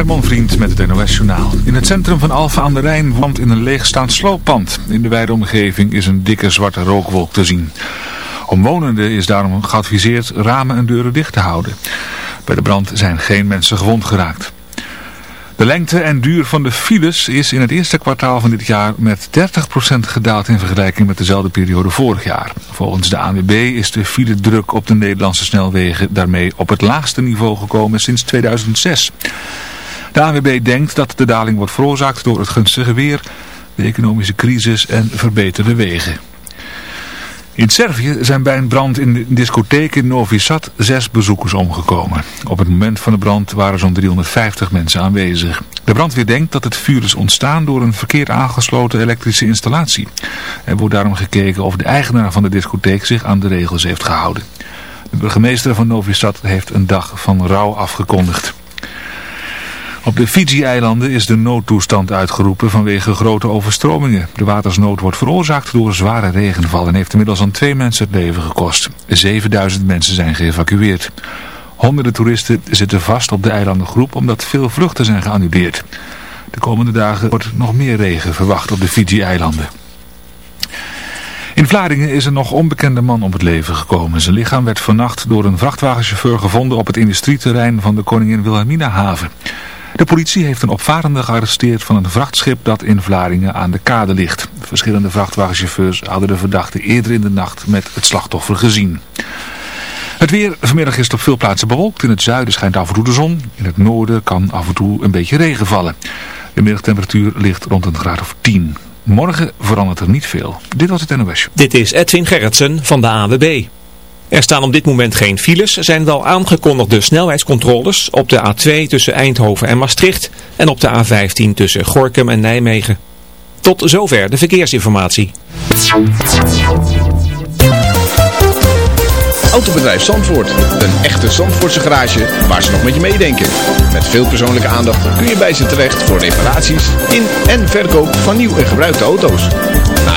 Herman Vriend met het NOS Journaal. In het centrum van Alphen aan de Rijn woont in een leegstaand slooppand. In de wijde omgeving is een dikke zwarte rookwolk te zien. Omwonenden is daarom geadviseerd ramen en deuren dicht te houden. Bij de brand zijn geen mensen gewond geraakt. De lengte en duur van de files is in het eerste kwartaal van dit jaar met 30% gedaald in vergelijking met dezelfde periode vorig jaar. Volgens de ANWB is de file druk op de Nederlandse snelwegen daarmee op het laagste niveau gekomen sinds 2006. De ANWB denkt dat de daling wordt veroorzaakt door het gunstige weer, de economische crisis en verbeterde wegen. In Servië zijn bij een brand in de discotheek in Novi Sad zes bezoekers omgekomen. Op het moment van de brand waren zo'n 350 mensen aanwezig. De brandweer denkt dat het vuur is ontstaan door een verkeerd aangesloten elektrische installatie. Er wordt daarom gekeken of de eigenaar van de discotheek zich aan de regels heeft gehouden. De burgemeester van Novi Sad heeft een dag van rouw afgekondigd. Op de Fiji-eilanden is de noodtoestand uitgeroepen vanwege grote overstromingen. De watersnood wordt veroorzaakt door zware regenval en heeft inmiddels aan twee mensen het leven gekost. 7000 mensen zijn geëvacueerd. Honderden toeristen zitten vast op de eilandengroep omdat veel vluchten zijn geannuleerd. De komende dagen wordt nog meer regen verwacht op de Fiji-eilanden. In Vlaardingen is een nog onbekende man om het leven gekomen. Zijn lichaam werd vannacht door een vrachtwagenchauffeur gevonden op het industrieterrein van de Koningin Wilhelmina haven. De politie heeft een opvarende gearresteerd van een vrachtschip dat in Vlaringen aan de kade ligt. Verschillende vrachtwagenchauffeurs hadden de verdachte eerder in de nacht met het slachtoffer gezien. Het weer vanmiddag is op veel plaatsen bewolkt. In het zuiden schijnt af en toe de zon. In het noorden kan af en toe een beetje regen vallen. De middagtemperatuur ligt rond een graad of 10. Morgen verandert er niet veel. Dit was het NOS. Dit is Edwin Gerritsen van de AWB. Er staan op dit moment geen files, zijn wel aangekondigde snelheidscontroles op de A2 tussen Eindhoven en Maastricht en op de A15 tussen Gorkum en Nijmegen. Tot zover de verkeersinformatie. Autobedrijf Zandvoort, een echte Zandvoortse garage waar ze nog met je meedenken. Met veel persoonlijke aandacht kun je bij ze terecht voor reparaties in en verkoop van nieuw en gebruikte auto's.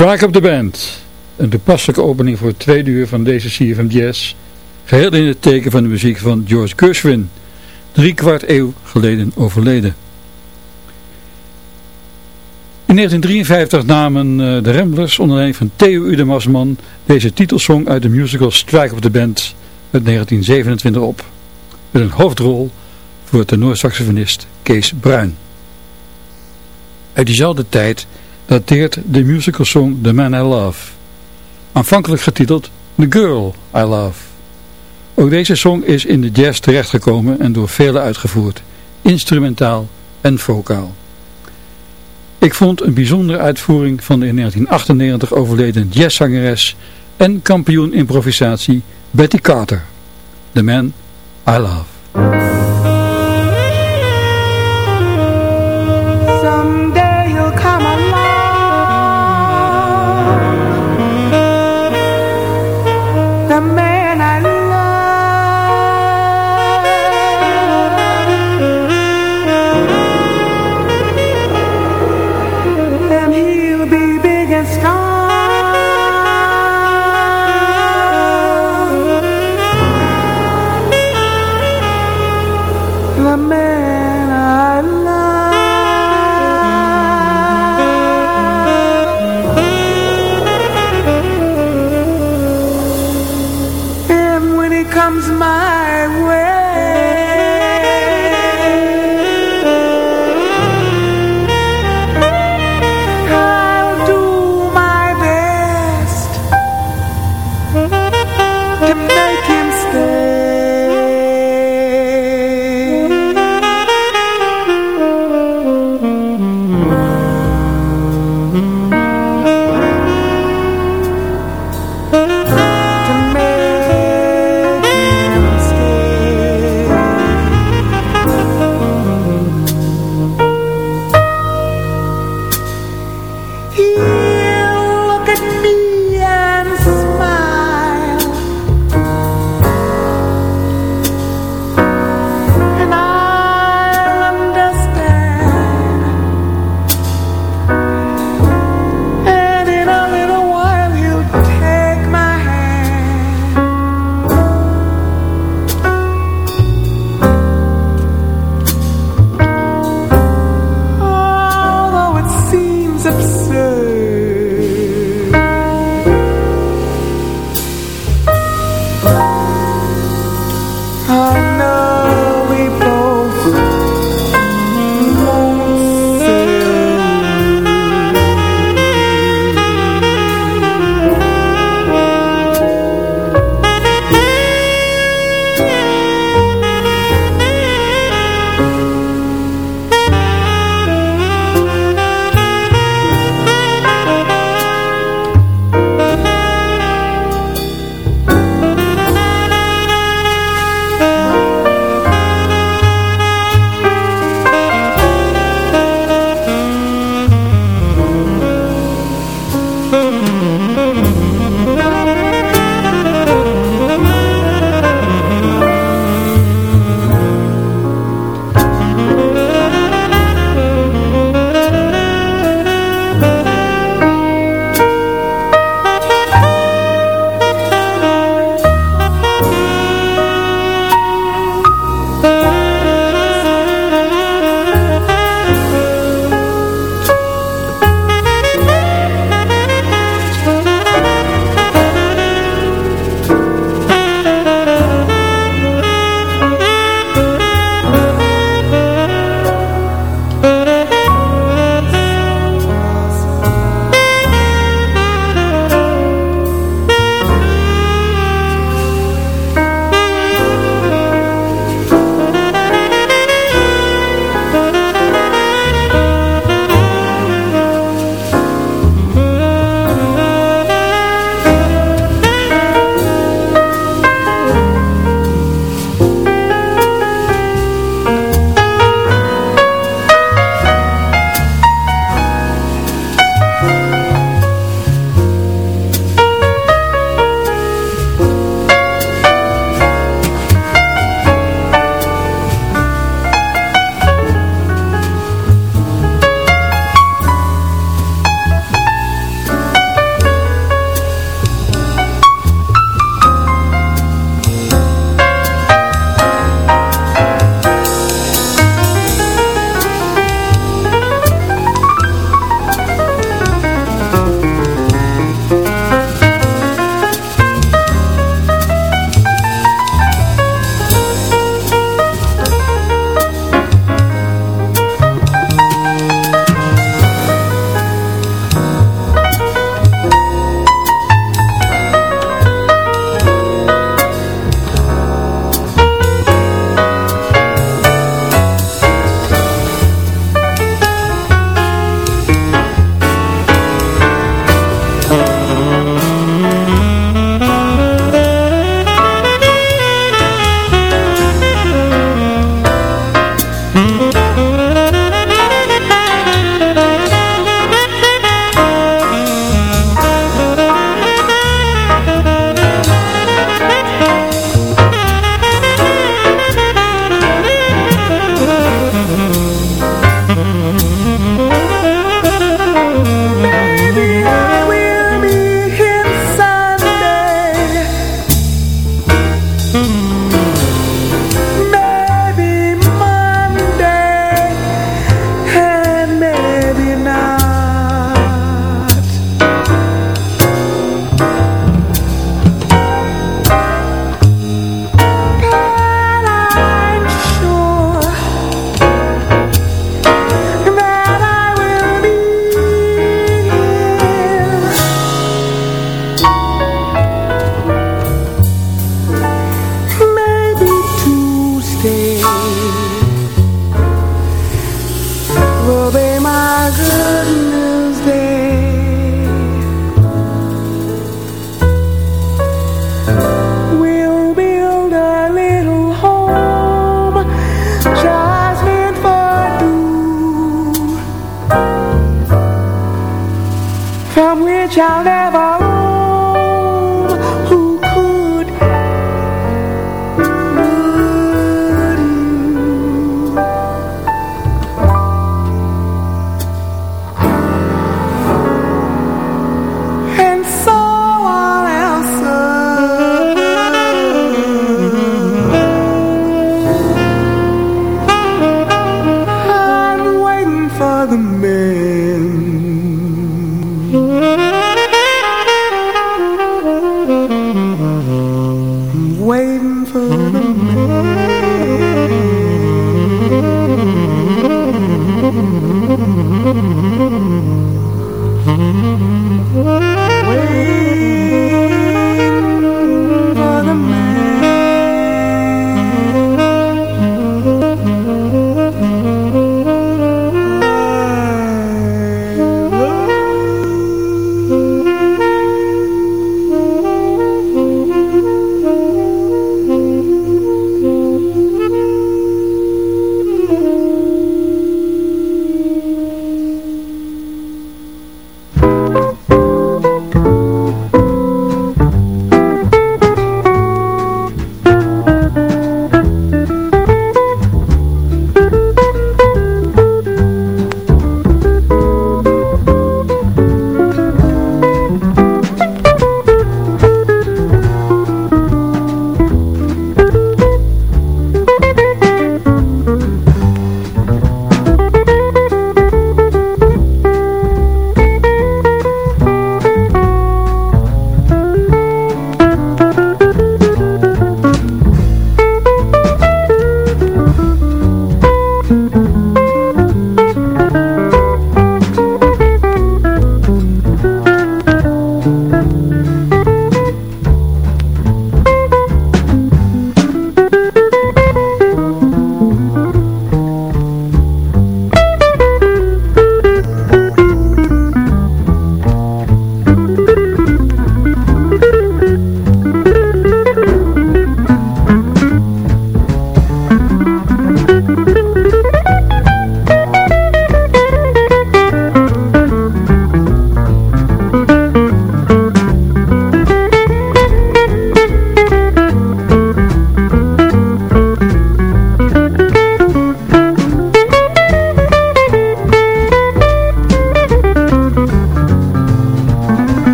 Strike op de Band. Een toepasselijke opening voor het tweede uur van deze CFM Jazz. Geheel in het teken van de muziek van George Gershwin. Drie kwart eeuw geleden overleden. In 1953 namen eh, de Ramblers onder leiding van Theo Udemasman deze titelsong uit de musical Strike op de Band uit 1927 op. Met een hoofdrol voor tenorsaxofonist Kees Bruin. Uit diezelfde tijd dateert de musicalsong The Man I Love. Aanvankelijk getiteld The Girl I Love. Ook deze song is in de jazz terechtgekomen en door velen uitgevoerd, instrumentaal en vocaal. Ik vond een bijzondere uitvoering van de in 1998 overleden jazzzangeres en kampioen improvisatie Betty Carter. The Man I Love.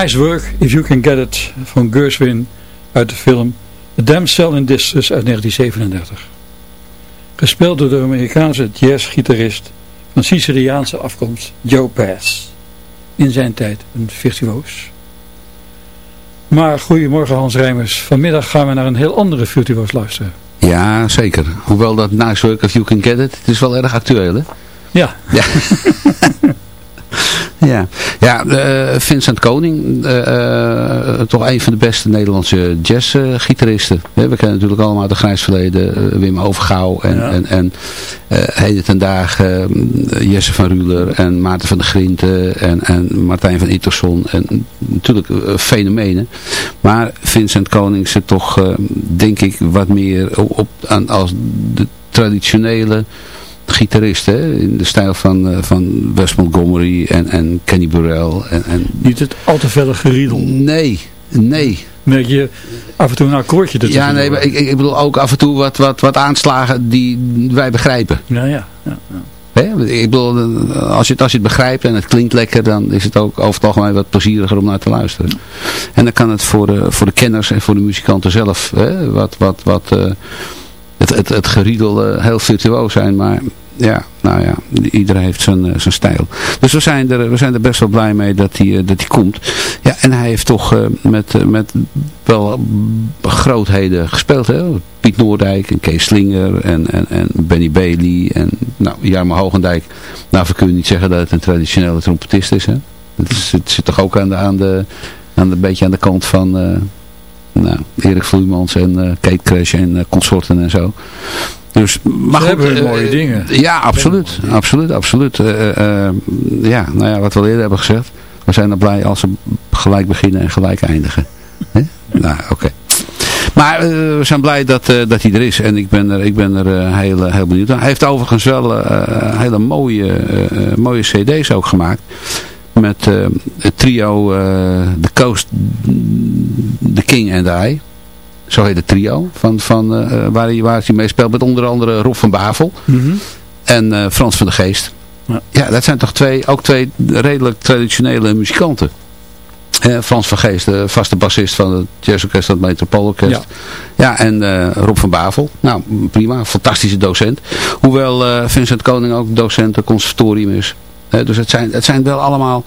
Nice Work If You Can Get It van Gershwin uit de film The Damsel in Distress uit 1937. Gespeeld door de Amerikaanse jazzgitarist van Siciliaanse afkomst, Joe Pass. In zijn tijd een virtuoos. Maar goedemorgen Hans Rijmers. Vanmiddag gaan we naar een heel andere virtuoos luisteren. Ja, zeker. Hoewel dat Nice Work If You Can Get It, het is wel erg actueel hè? Ja. Ja. ja, ja uh, Vincent Koning, uh, uh, toch een van de beste Nederlandse jazzgitaristen. we kennen natuurlijk allemaal de grijs verleden, Wim Overgouw en, ja. en, en heden ten dagen Jesse van Ruler en Maarten van der Grinten en, en Martijn van Itterson. En natuurlijk fenomenen. Maar Vincent Koning zit toch, denk ik, wat meer op, aan, als de traditionele gitarist, hè? In de stijl van, uh, van Wes Montgomery en, en Kenny Burrell. En, en... Niet het al te felle geriedel. Nee, nee. Merk je af en toe een akkoordje ertussen? Ja, nee, maar ik, ik bedoel ook af en toe wat, wat, wat aanslagen die wij begrijpen. Ja, ja. ja, ja. Hè? Ik bedoel, als je, het, als je het begrijpt en het klinkt lekker, dan is het ook over het algemeen wat plezieriger om naar te luisteren. En dan kan het voor de, voor de kenners en voor de muzikanten zelf hè, wat, wat, wat, uh, het, het, het geriedel uh, heel virtuoos zijn, maar ja, nou ja, iedereen heeft zijn, uh, zijn stijl. Dus we zijn, er, we zijn er best wel blij mee dat hij, uh, dat hij komt. Ja, en hij heeft toch met, met wel grootheden gespeeld. Hè? Piet Noordijk en Kees Slinger en, en, en Benny Bailey en nou, Jarmo Hogendijk. Nou, we kunnen niet zeggen dat het een traditionele trompetist is. Hè? Het, het zit toch ook aan de, aan de, aan de, beetje aan de kant van... nou, Erik Vloeimans en Kate Crash en consorten en zo. Dus, maar Ze goed, hebben uh, mooie dingen. Ja, absoluut. Absoluut, absoluut. Uh, uh, ja, nou ja, wat we al eerder hebben gezegd. We zijn er blij als ze gelijk beginnen en gelijk eindigen. nou, oké. Okay. Maar we zijn blij dat, dat hij er is. En ik ben er, ik ben er heel, heel benieuwd naar. Hij heeft overigens wel hele mooie, mooie cd's ook gemaakt. Met het trio The Coast, The King and I zo heet het trio, van, van, uh, waar, hij, waar hij mee speelt. Met onder andere Rob van Bavel mm -hmm. en uh, Frans van de Geest. Ja. ja, dat zijn toch twee, ook twee redelijk traditionele muzikanten. Uh, Frans van Geest, de vaste bassist van het jazzorkest, het Metropoolorkest. Ja. ja, en Rob van Bavel. Nou, prima, fantastische docent. Hoewel Vincent Koning ook docent, conservatorium is. Dus het zijn, het zijn wel allemaal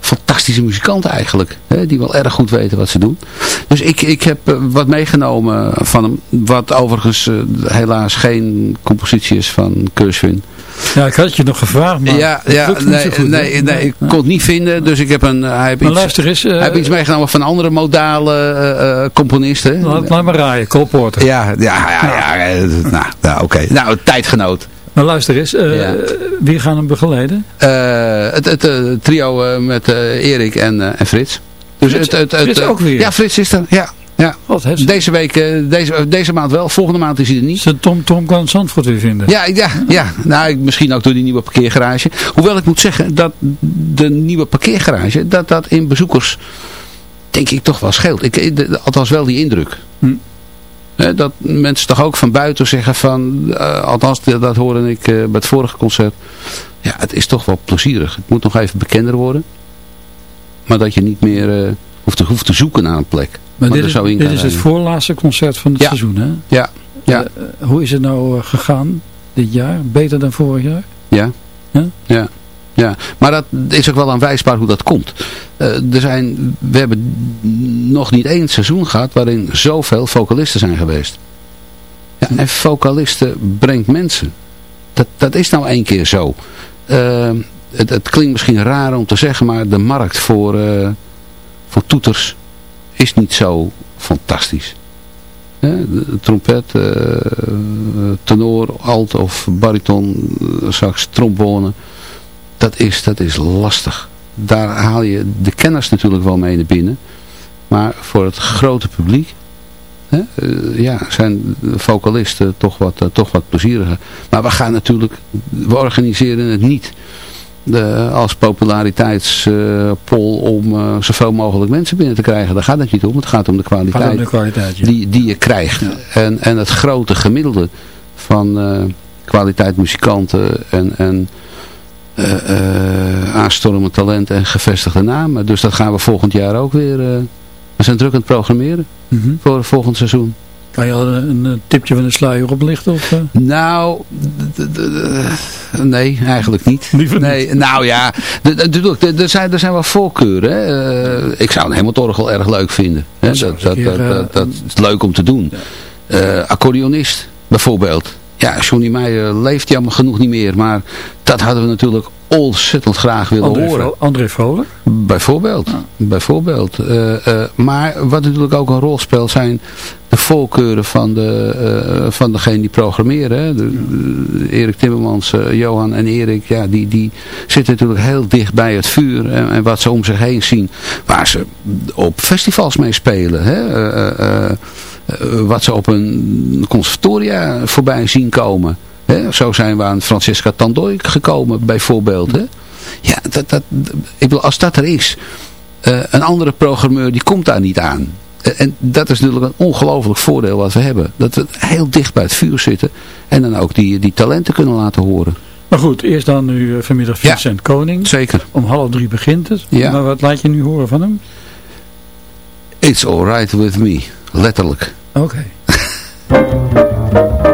fantastische muzikanten eigenlijk. Hè, die wel erg goed weten wat ze doen. Dus ik, ik heb uh, wat meegenomen van hem. Wat overigens uh, helaas geen compositie is van Gershwin. Ja, ik had je nog gevraagd, maar ja, ja, nee, goed, nee, nee, ik kon het niet vinden. Dus ik heb een... Hij heeft, maar iets, luister eens, uh, hij heeft iets meegenomen van andere modale componisten. Laat, laat maar raaien, Cole Porter. Ja, ja, ja. ja, ja nou, nou oké. Okay. Nou, tijdgenoot. Maar luister eens, uh, ja. wie gaan hem begeleiden? Uh, het, het uh, trio met Erik en, en Frits. Dus Frits, het, het, Frits ook weer? Ja, Frits is er. Ja, ja. Wat, deze week, deze, deze maand wel. Volgende maand is hij er niet. Ze Tom, Tom kan Zandvoort weer vinden. Ja, ja, ja. Nou, misschien ook door die nieuwe parkeergarage. Hoewel ik moet zeggen dat de nieuwe parkeergarage, dat dat in bezoekers, denk ik toch wel scheelt. Ik, de, althans wel die indruk. Hm. He, dat mensen toch ook van buiten zeggen van, uh, althans dat hoorde ik uh, bij het vorige concert. Ja, het is toch wel plezierig. Het moet nog even bekender worden. Maar dat je niet meer uh, hoeft, te, hoeft te zoeken naar een plek. Maar dit, is, dit is het voorlaatste concert van het ja. seizoen, hè? Ja. ja. hoe is het nou gegaan dit jaar? Beter dan vorig jaar? Ja. Ja? Ja. Ja, maar dat is ook wel aanwijsbaar hoe dat komt. Uh, er zijn, we hebben nog niet één seizoen gehad waarin zoveel vocalisten zijn geweest. Ja, en vocalisten brengt mensen. Dat, dat is nou één keer zo. Uh, het, het, klinkt misschien raar om te zeggen, maar de markt voor, uh, voor toeters is niet zo fantastisch. Trompet, tenor, alt of bariton, sax, trombone dat is, dat is lastig. Daar haal je de kenners natuurlijk wel mee naar binnen. Maar voor het grote publiek hè, uh, ja, zijn vocalisten toch wat, uh, toch wat plezieriger. Maar we gaan natuurlijk, we organiseren het niet de, als populariteitspol uh, om uh, zoveel mogelijk mensen binnen te krijgen. Daar gaat het niet om. Het gaat om de kwaliteit, om de kwaliteit ja. die, die je krijgt. Ja. En, en het grote gemiddelde van uh, kwaliteit muzikanten en... en aanstormend talent en gevestigde namen. Dus dat gaan we volgend jaar ook weer... Uh, we zijn druk aan het programmeren mm -hmm. voor volgend seizoen. Kan je al een, tipje van de sluier oplichten? Of, nou, nee, eigenlijk niet. Liever niet. nee, Nou ja, er zijn, er zijn wel voorkeuren. Hè. Eh, ik zou een Hemeltorgel erg leuk vinden. Hè. Dat, dat, dat, keer, dat, eh, dat is leuk om te doen. Eh, accordeonist, bijvoorbeeld. Ja, Johnny Meijer leeft jammer genoeg niet meer. Maar dat hadden we natuurlijk ontzettend graag willen André, horen. Vro André Vrolijk. Bijvoorbeeld. bijvoorbeeld. Eh, eh, maar wat natuurlijk ook een rol speelt zijn de voorkeuren van, de, eh, van degene die programmeren. Hè. De, de- Erik Timmermans, Johan en Erik, ja, die, die zitten natuurlijk heel dicht bij het vuur. En, en wat ze om zich heen zien, waar ze op festivals mee spelen. Hè. Wat ze op een conservatoria voorbij zien komen. Zo zijn we aan Francesca Tandoy gekomen bijvoorbeeld. Ja, dat, dat, ik bedoel, als dat er is, eh, een andere programmeur die komt daar niet aan. Eh, En dat is natuurlijk een ongelooflijk voordeel wat we hebben. Dat we heel dicht bij het vuur zitten en dan ook die, die talenten kunnen laten horen. Maar goed, eerst dan nu eh, vanmiddag Ja. Vincent Koning. Zeker. Om half drie begint het. Ja. Maar wat laat je nu horen van hem? It's alright with me. Letterlijk. Oké.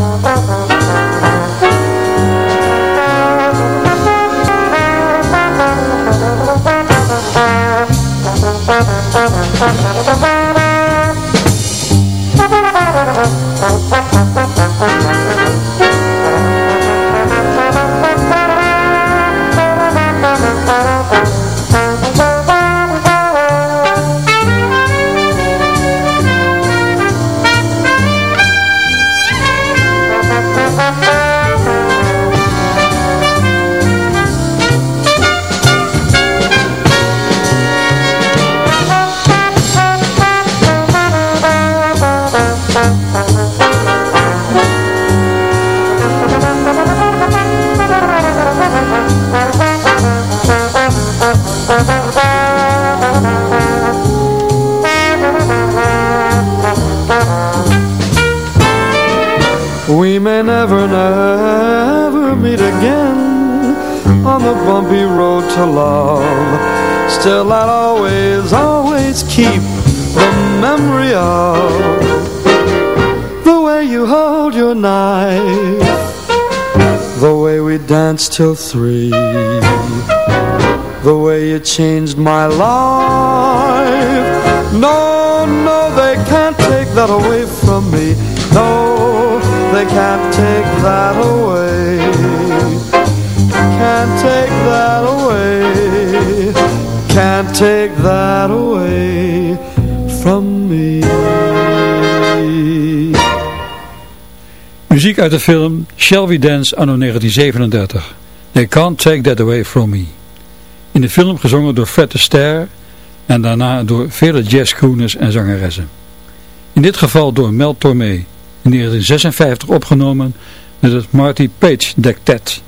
oh till three. The way you changed my life. No, no, they can't take that away from me. No, they can't take that away. Can't take that away. Can't take that away from me. Muziek uit de film Shall We Dance anno 1937. They Can't Take That Away From Me. In de film gezongen door Fred Astaire en daarna door vele jazzcrooners en zangeressen. In dit geval door Mel Tormé, in 1956 opgenomen met het Marty Page Dectet.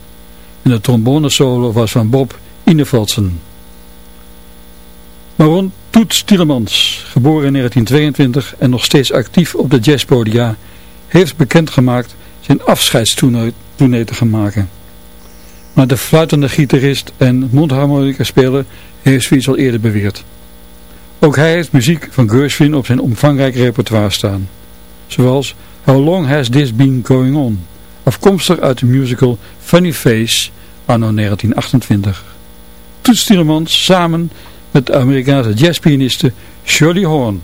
En de trombonesolo was van Bob Inevoldsen. Baron Toet Tielemans, geboren in 1922 en nog steeds actief op de jazzpodia, heeft bekendgemaakt zijn afscheidstournee te gaan maken. Maar de fluitende gitarist en mondharmonica speler heeft zoiets al eerder beweerd. Ook hij heeft muziek van Gershwin op zijn omvangrijk repertoire staan. Zoals How Long Has This Been Going On? Afkomstig uit de musical Funny Face anno 1928. Toets samen met de Amerikaanse jazzpianiste Shirley Horn.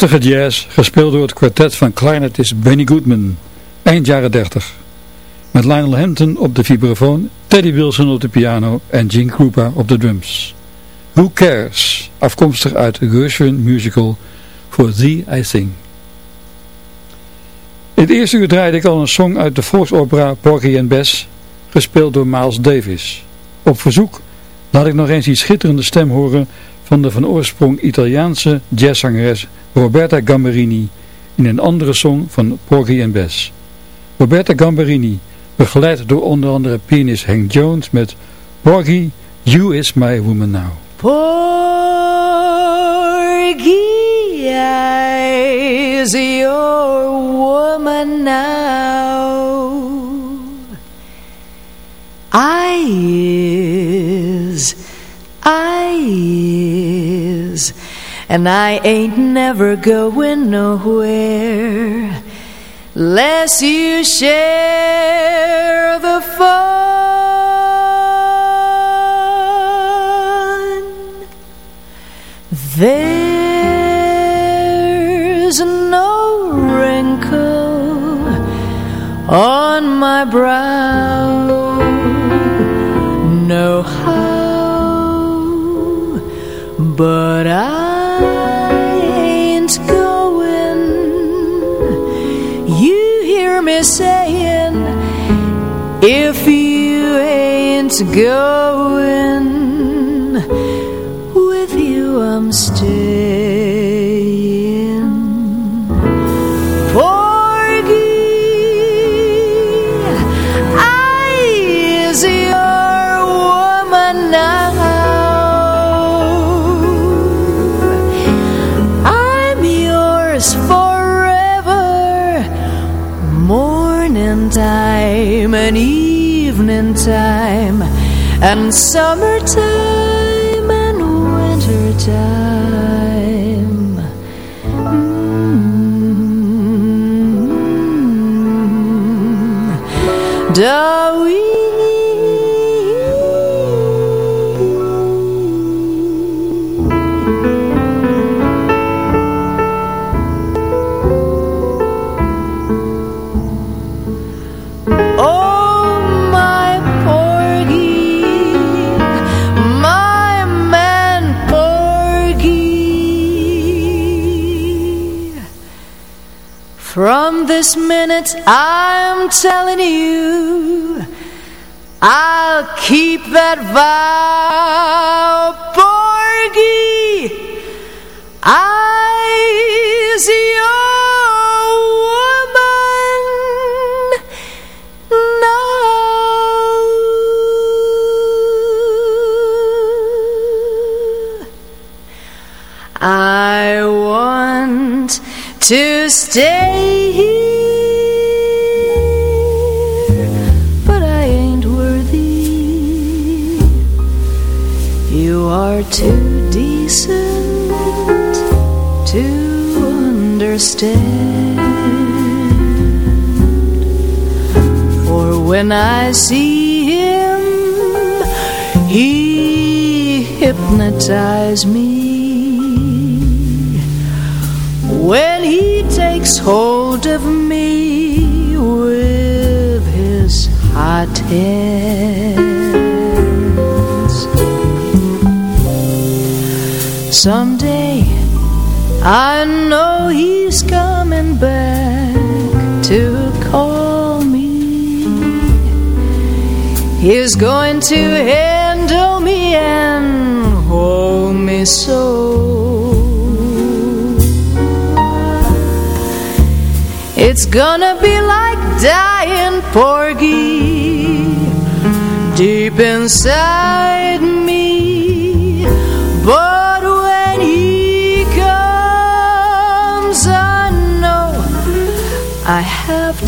Luchtige jazz, gespeeld door het kwartet van clarinetist Benny Goodman, eind jaren 30. Met Lionel Hampton op de vibrafoon, Teddy Wilson op de piano en Gene Krupa op de drums. Who Cares, afkomstig uit de Gershwin musical For Thee I Sing. In het eerste uur draaide ik al een song uit de volksopera Porgy and Bess, gespeeld door Miles Davis. Op verzoek laat ik nog eens die schitterende stem horen van de van oorsprong Italiaanse jazzzangeres Roberta Gamberini in een andere song van Porgy and Bess. Roberta Gamberini, begeleid door onder andere pianist Hank Jones met Porgy, You Is My Woman Now. Porgy is your woman now. And I ain't never going nowhere. Less you share the fun. There's no wrinkle on my brow. No how, but I go evening time, and summertime and winter time. Mm. Oh, this minute, I'm telling you, I'll keep that vow, porgy. I's your woman now. I want to stay understand. For when I see him, he hypnotizes me. When he takes hold of me with his hot hands. Someday I know he's coming back to call me. He's going to handle me and hold me so. It's gonna be like dying porgy deep inside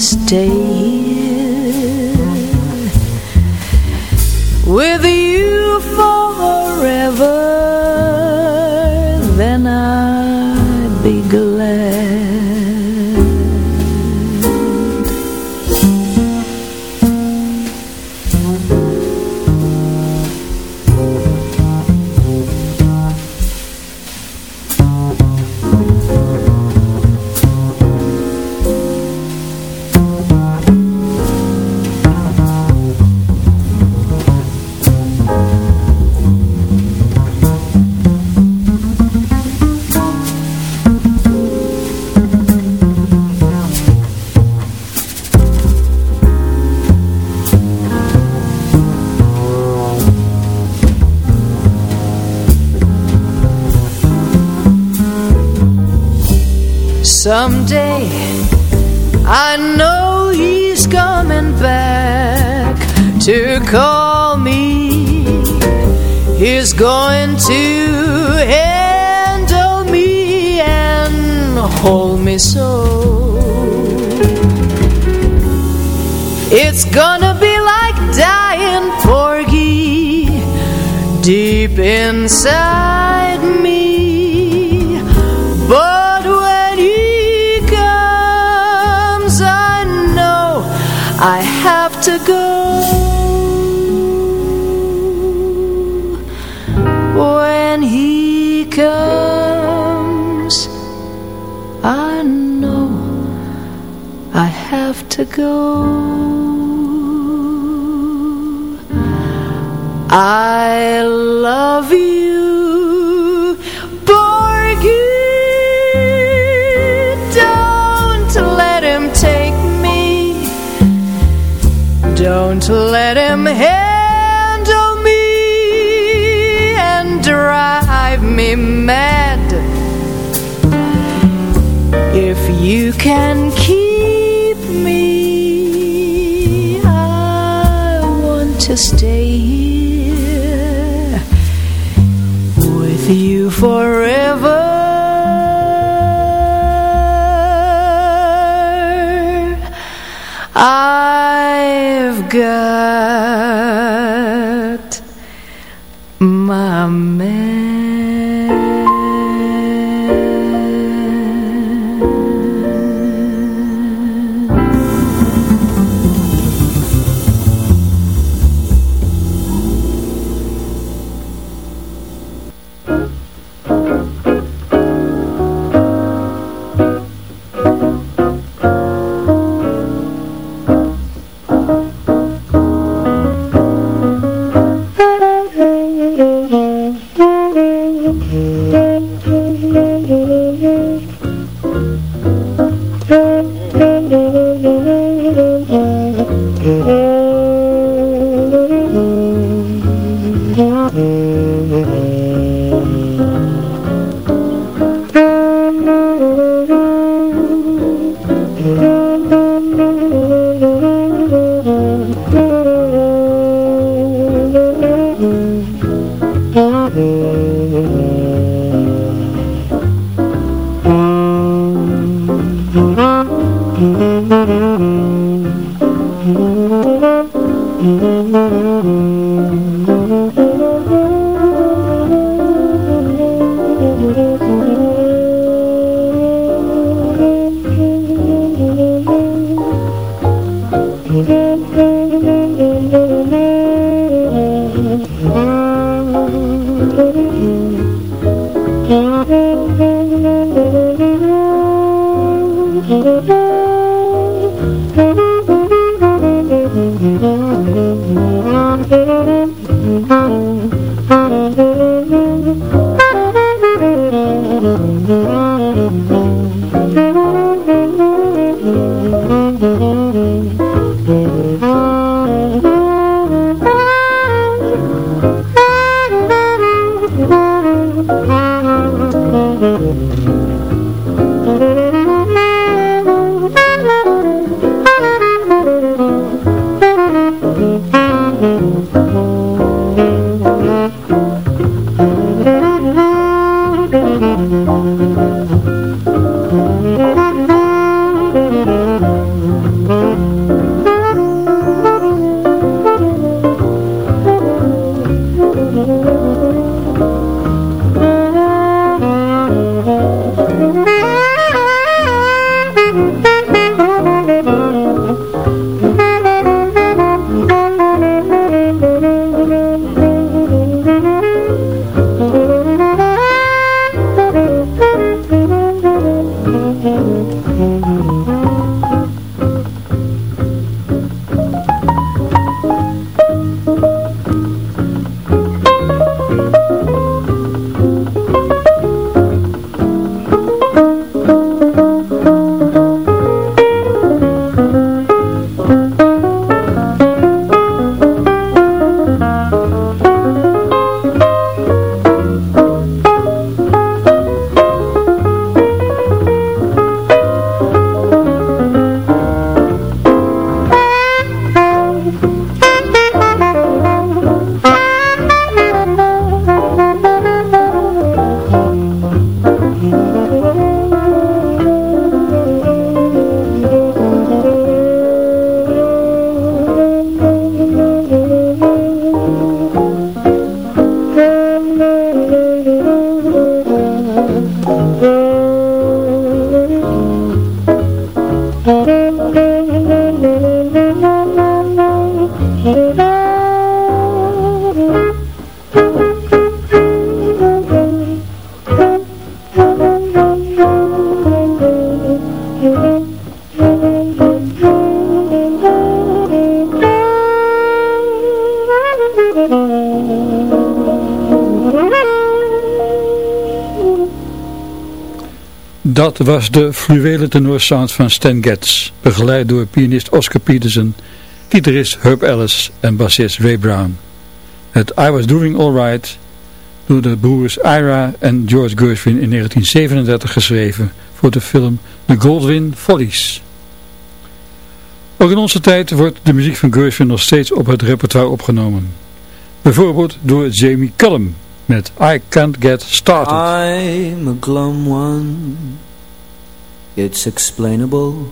stay here. With you know he's coming back to call me. He's going to handle me and hold me so. It's gonna be like dying porgy deep inside me to go I love you, Borgie. Don't let him take me. Don't let him handle me and drive me mad. If you can keep you forever. I've got Mm-hmm. Dat was de fluwelen tenorsound van Stan Getz, begeleid door pianist Oscar Peterson, gitarist Herb Ellis en bassist Ray Brown. Het I Was Doing Alright door de broers Ira en George Gershwin in 1937 geschreven voor de film The Goldwyn Follies. Ook in onze tijd wordt de muziek van Gershwin nog steeds op het repertoire opgenomen. Bijvoorbeeld door Jamie Cullum met I Can't Get Started. I'm a glum one It's explainable.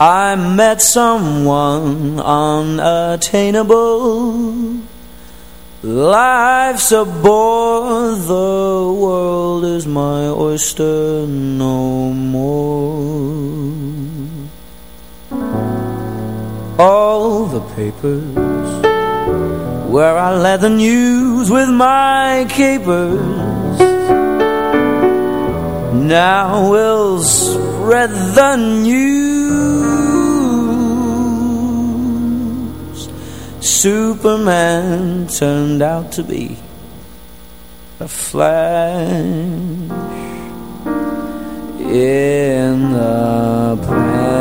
I met someone unattainable. Life's a bore The world is my oyster no more. All the papers where I let the news with my capers Now we'll spread the news. Superman turned out to be a flash in the pan.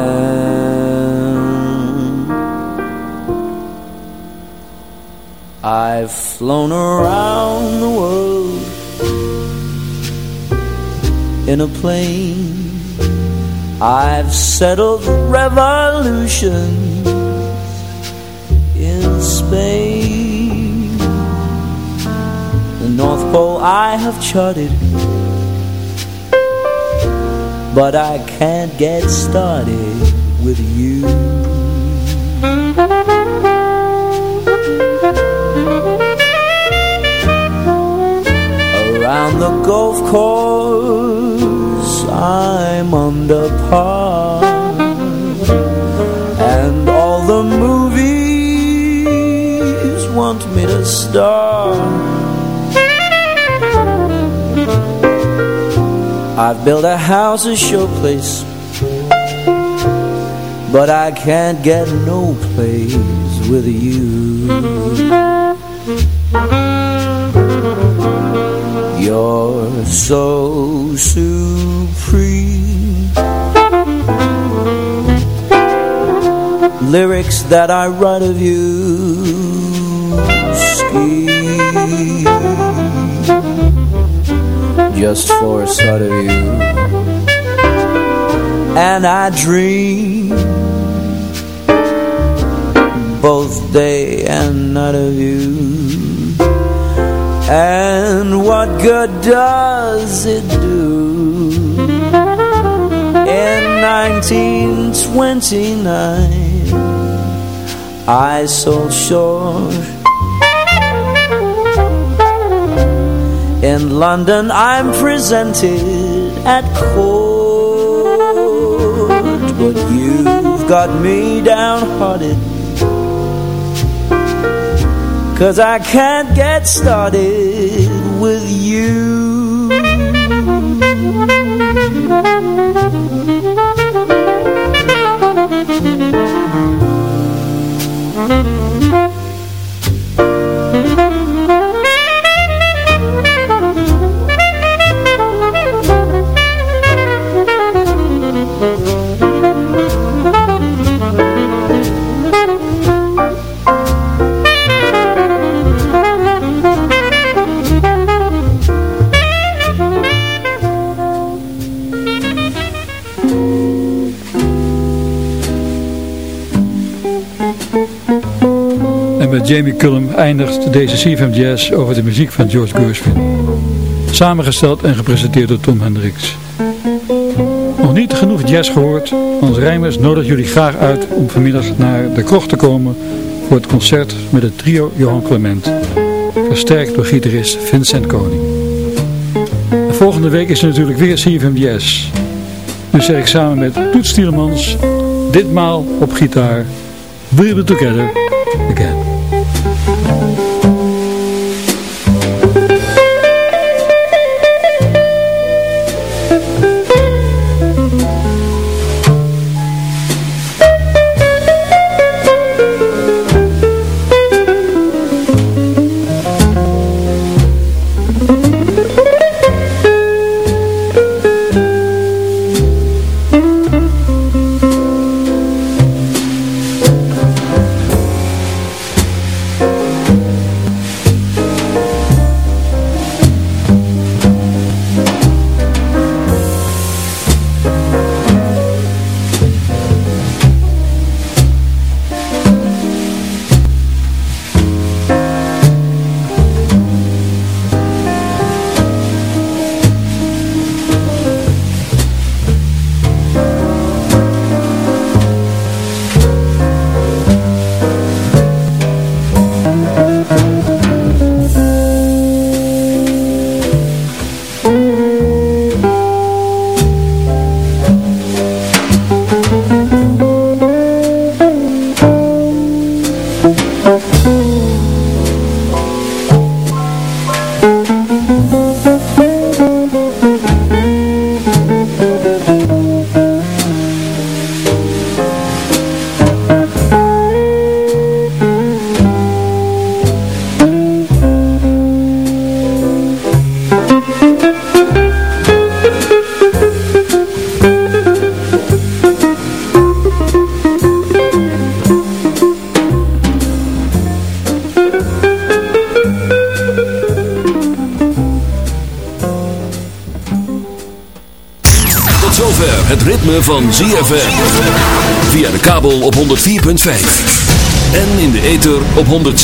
I've flown around the world in a plane. I've settled revolutions in Spain. The North Pole I have charted, but I can't get started with you. Around the golf course I'm under par And all the movies want me to star I've built a house, a showplace. But I can't get no place with you you're so supreme. Lyrics that I write of you Just for a sight of you. And I dream Both day and night of you and what good does it do? In 1929 I sold short. In London I'm presented at court. But you've got me downhearted Cause I can't get started with you Jamie Cullum eindigt deze CFM Jazz over de muziek van George Gershwin. Samengesteld en gepresenteerd door Tom Hendricks. Nog niet genoeg jazz gehoord, ons Rijmers nodigt jullie graag uit om vanmiddag naar de krocht te komen voor het concert met het trio Johan Clement. Versterkt door gitarist Vincent Koning. De volgende week is er natuurlijk weer CFM Jazz. Nu zeg ik samen met Toets Stielemans, ditmaal op gitaar We'll Be Together Again.